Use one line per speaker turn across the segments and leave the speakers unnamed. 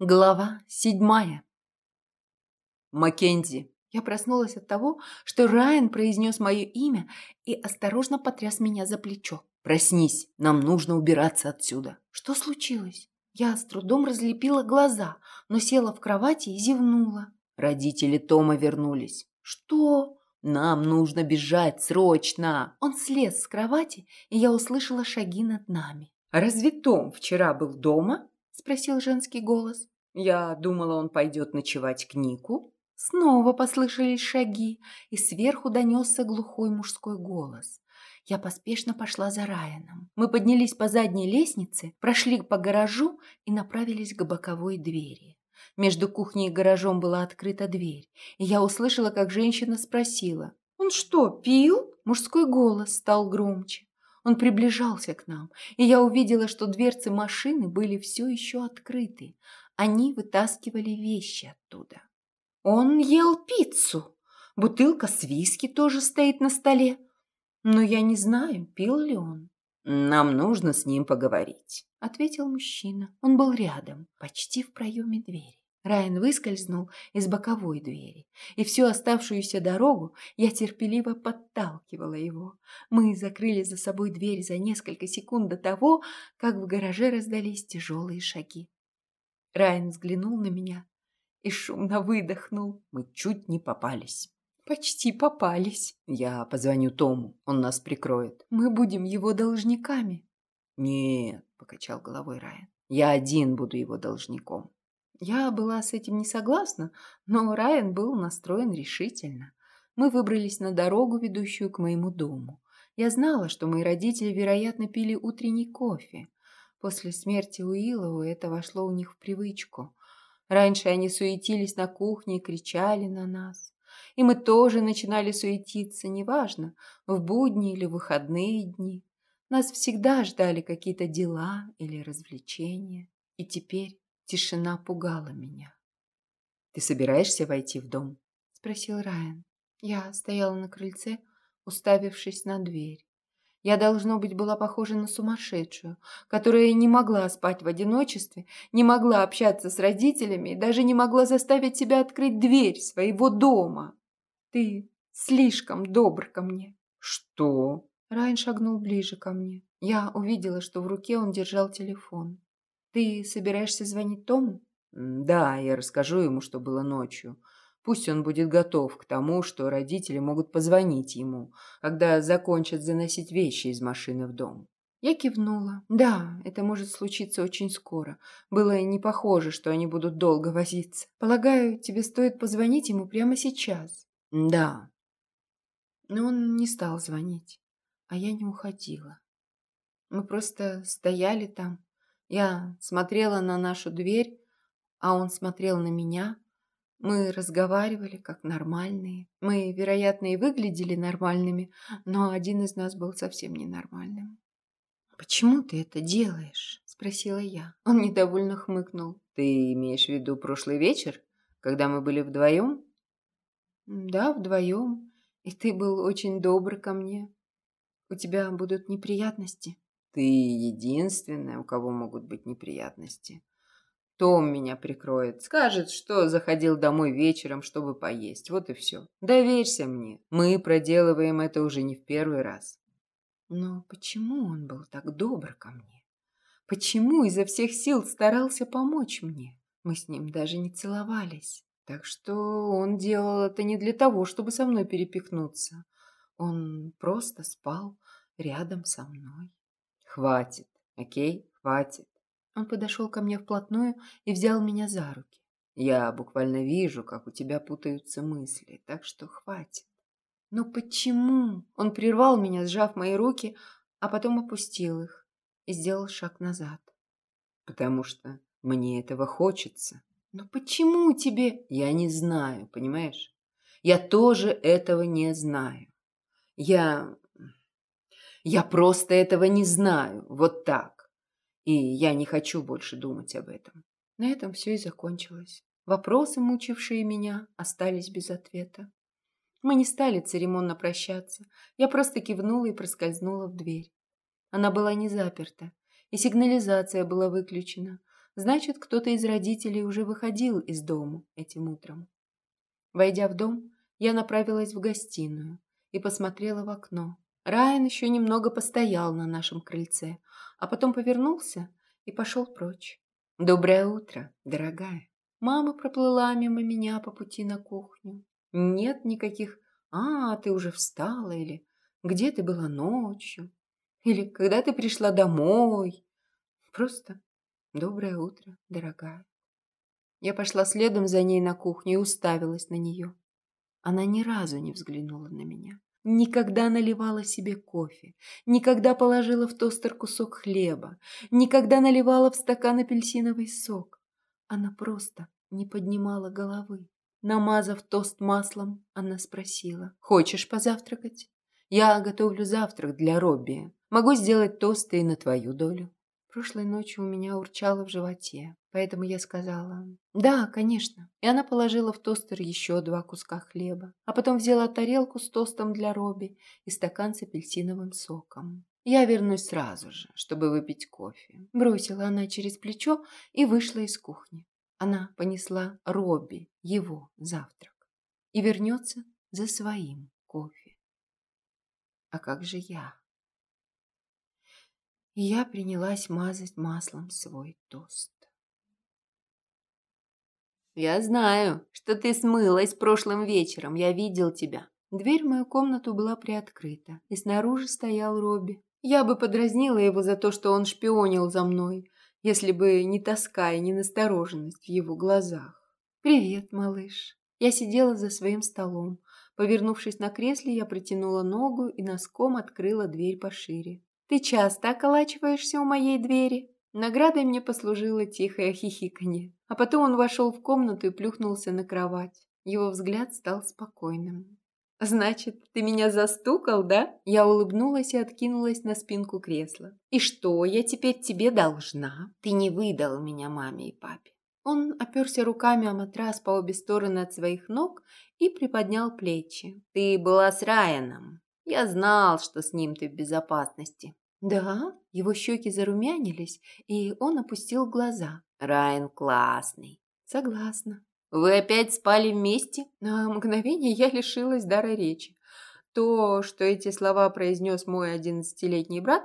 Глава седьмая.
Маккензи.
Я проснулась от того, что Райан произнес мое имя и осторожно потряс меня за плечо.
Проснись, нам нужно убираться отсюда.
Что случилось? Я с трудом разлепила глаза, но села в кровати и зевнула.
Родители Тома вернулись.
Что?
Нам нужно бежать срочно.
Он слез с кровати, и я услышала шаги над нами.
Разве Том вчера был дома?
Спросил женский голос.
Я думала, он пойдет ночевать к Нику.
Снова послышались шаги, и сверху донесся глухой мужской голос. Я поспешно пошла за Райаном. Мы поднялись по задней лестнице, прошли по гаражу и направились к боковой двери. Между кухней и гаражом была открыта дверь, и я услышала, как женщина спросила. «Он что, пил?» Мужской голос стал громче. Он приближался к нам, и я увидела, что дверцы машины были все еще открыты. Они вытаскивали вещи оттуда. Он ел пиццу. Бутылка с виски тоже стоит на столе. Но я не знаю, пил ли он.
«Нам нужно с ним поговорить», —
ответил мужчина. Он был рядом, почти в проеме двери. Райан выскользнул из боковой двери, и всю оставшуюся дорогу я терпеливо подталкивала его. Мы закрыли за собой дверь за несколько секунд до того, как в гараже раздались тяжелые шаги. Райан взглянул на меня и шумно выдохнул.
Мы чуть не попались.
Почти попались.
Я позвоню Тому, он нас прикроет.
Мы будем его должниками.
Нет, покачал головой Райан. Я один буду его должником.
Я была с этим не согласна, но Райан был настроен решительно. Мы выбрались на дорогу, ведущую к моему дому. Я знала, что мои родители, вероятно, пили утренний кофе. После смерти Уиллоу это вошло у них в привычку. Раньше они суетились на кухне и кричали на нас. И мы тоже начинали суетиться, неважно, в будни или выходные дни. Нас всегда ждали какие-то дела или развлечения. И теперь Тишина пугала меня.
«Ты собираешься войти в дом?»
– спросил Райан. Я стояла на крыльце, уставившись на дверь. Я, должно быть, была похожа на сумасшедшую, которая не могла спать в одиночестве, не могла общаться с родителями и даже не могла заставить себя открыть дверь своего дома. «Ты слишком добр ко мне».
«Что?»
Райан шагнул ближе ко мне. Я увидела, что в руке он держал телефон. Ты собираешься звонить Тому?
Да, я расскажу ему, что было ночью. Пусть он будет готов к тому, что родители могут позвонить ему, когда закончат заносить вещи из машины в дом.
Я кивнула. Да, это может случиться очень скоро. Было не похоже, что они будут долго возиться. Полагаю, тебе стоит позвонить ему прямо сейчас.
Да.
Но он не стал звонить, а я не уходила. Мы просто стояли там, я смотрела на нашу дверь, а он смотрел на меня. Мы разговаривали как нормальные. Мы, вероятно, и выглядели нормальными, но один из нас был совсем ненормальным. «Почему ты это делаешь?» – спросила я. Он недовольно хмыкнул.
«Ты имеешь в виду прошлый вечер, когда мы были вдвоем?»
«Да, вдвоем. И ты был очень добр ко мне. У тебя будут неприятности».
Ты единственная, у кого могут быть неприятности. Том меня прикроет, скажет, что заходил домой вечером, чтобы поесть. Вот и все. Доверься мне. Мы проделываем это уже не в первый раз.
Но почему он был так добр ко мне? Почему изо всех сил старался помочь мне? Мы с ним даже не целовались. Так что он делал это не для того, чтобы со мной перепихнуться. Он просто спал рядом со мной.
Хватит, окей? Хватит.
Он подошел ко мне вплотную и взял меня за руки.
Я буквально вижу, как у тебя путаются мысли, так что хватит.
Но почему? Он прервал меня, сжав мои руки, а потом опустил их и сделал шаг назад.
Потому что мне этого хочется.
Но почему тебе?
Я не знаю, понимаешь? Я тоже этого не знаю. Я я просто этого не знаю. Вот так. И я не хочу больше думать об этом.
На этом все и закончилось. Вопросы, мучившие меня, остались без ответа. Мы не стали церемонно прощаться. Я просто кивнула и проскользнула в дверь. Она была не заперта, и сигнализация была выключена. Значит, кто-то из родителей уже выходил из дома этим утром. Войдя в дом, я направилась в гостиную и посмотрела в окно. Райан еще немного постоял на нашем крыльце, а потом повернулся и пошел прочь. «Доброе утро, дорогая!» Мама проплыла мимо меня по пути на кухню. Нет никаких «А, ты уже встала» или «Где ты была ночью?» или «Когда ты пришла домой?» Просто «Доброе утро, дорогая». Я пошла следом за ней на кухню и уставилась на нее. Она ни разу не взглянула на меня. Никогда наливала себе кофе, никогда положила в тостер кусок хлеба, никогда наливала в стакан апельсиновый сок. Она просто не поднимала головы. Намазав тост маслом, она спросила, «Хочешь позавтракать? Я готовлю завтрак для Робби. Могу сделать тосты и на твою долю». Прошлой ночью у меня урчало в животе, поэтому я сказала «Да, конечно». И она положила в тостер еще два куска хлеба, а потом взяла тарелку с тостом для Робби и стакан с апельсиновым соком. «Я вернусь сразу же, чтобы выпить кофе», – бросила она через плечо и вышла из кухни. Она понесла Робби его завтрак и вернется за своим кофе. А как же я? И я принялась мазать маслом свой тост. «Я знаю, что ты смылась прошлым вечером, я видел тебя». Дверь в мою комнату была приоткрыта, и снаружи стоял Робби. Я бы подразнила его за то, что он шпионил за мной, если бы не тоска и не настороженность в его глазах. «Привет, малыш». Я сидела за своим столом. Повернувшись на кресле, я протянула ногу и носком открыла дверь пошире. Ты часто околачиваешься у моей двери?» Наградой мне послужило тихое хихиканье. А потом он вошел в комнату и плюхнулся на кровать. Его взгляд стал спокойным. «Значит, ты меня застукал, да?» Я улыбнулась и откинулась на спинку кресла. «И что я теперь тебе должна? Ты не выдал меня маме и папе». Он оперся руками о матрас по обе стороны от своих ног и приподнял плечи. «Ты была с Райаном. Я знал, что с ним ты в безопасности. Да, его щеки зарумянились, и он опустил глаза. Райан классный. Согласна. Вы опять спали вместе? На мгновение я лишилась дара речи. То, что эти слова произнес мой одиннадцатилетний брат,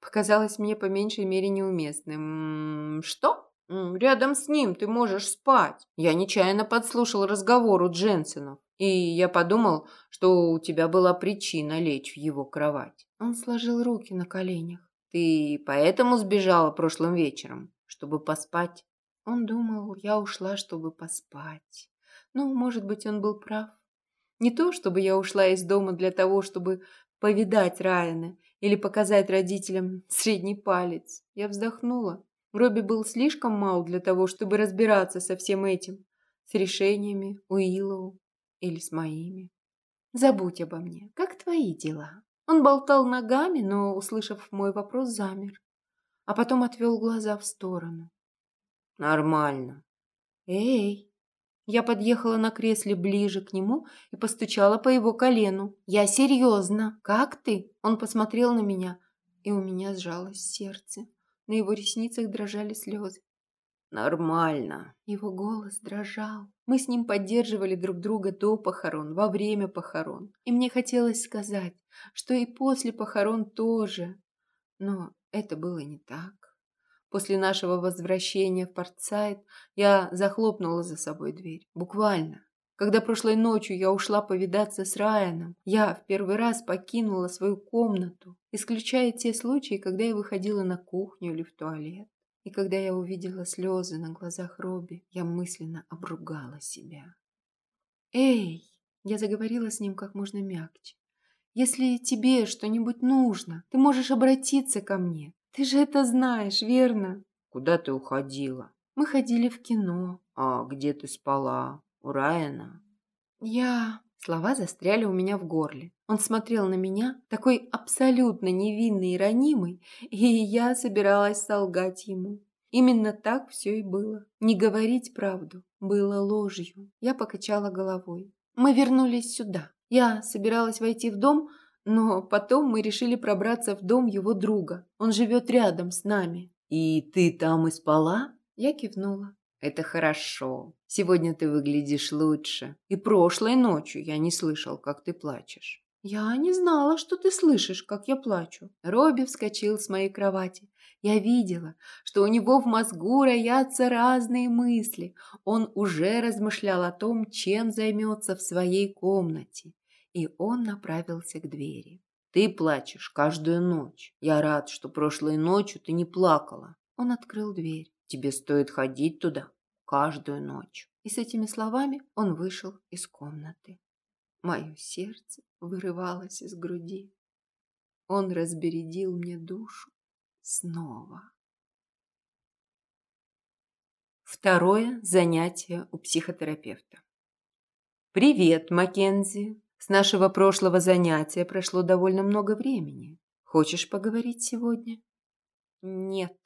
показалось мне по меньшей мере неуместным. Что? Рядом с ним ты можешь спать. Я нечаянно подслушал разговор у Дженсенов. И я подумал, что у тебя была причина лечь в его кровать. Он сложил руки на коленях. Ты поэтому сбежала прошлым вечером, чтобы поспать? Он думал, я ушла, чтобы поспать. Ну, может быть, он был прав. Не то, чтобы я ушла из дома для того, чтобы повидать Райана или показать родителям средний палец. Я вздохнула. Робби был слишком мал для того, чтобы разбираться со всем этим, с решениями Уиллоу или с моими. Забудь обо мне. Как твои дела? Он болтал ногами, но, услышав мой вопрос, замер, а потом отвел глаза в сторону. Нормально. Эй! Я подъехала на кресле ближе к нему и постучала по его колену. Я серьезно. Как ты? Он посмотрел на меня, и у меня сжалось сердце. На его ресницах дрожали слезы. Нормально. Его голос дрожал. Мы с ним поддерживали друг друга до похорон, во время похорон. И мне хотелось сказать, что и после похорон тоже. Но это было не так. После нашего возвращения в Портсайд я захлопнула за собой дверь. Буквально. Когда прошлой ночью я ушла повидаться с Райаном, я в первый раз покинула свою комнату, исключая те случаи, когда я выходила на кухню или в туалет. И когда я увидела слезы на глазах Робби, я мысленно обругала себя. «Эй!» – я заговорила с ним как можно мягче. «Если тебе что-нибудь нужно, ты можешь обратиться ко мне. Ты же это знаешь, верно?» «Куда ты уходила?» «Мы ходили в кино». «А где ты спала? У Райана?» «Я...» Слова застряли у меня в горле. Он смотрел на меня, такой абсолютно невинный и ранимый, и я собиралась солгать ему. Именно так все и было. Не говорить правду было ложью. Я покачала головой. Мы вернулись сюда. Я собиралась войти в дом, но потом мы решили пробраться в дом его друга. Он живет рядом с нами. «И ты там и спала?» Я кивнула.
Это хорошо. Сегодня ты выглядишь лучше. И прошлой ночью я не слышал, как ты плачешь.
Я не знала, что ты слышишь, как я плачу. Робби вскочил с моей кровати. Я видела, что у него в мозгу роятся разные мысли. Он уже размышлял о том, чем займется в своей комнате. И он направился к двери.
Ты плачешь каждую ночь. Я рад, что прошлой ночью ты не плакала.
Он открыл дверь.
Тебе стоит ходить туда каждую ночь.
И с этими словами он вышел из комнаты. Мое сердце вырывалось из груди. Он разбередил мне душу снова.
Второе занятие у психотерапевта. «Привет, Маккензи. С нашего прошлого занятия прошло довольно много времени. Хочешь поговорить сегодня?»
«Нет»,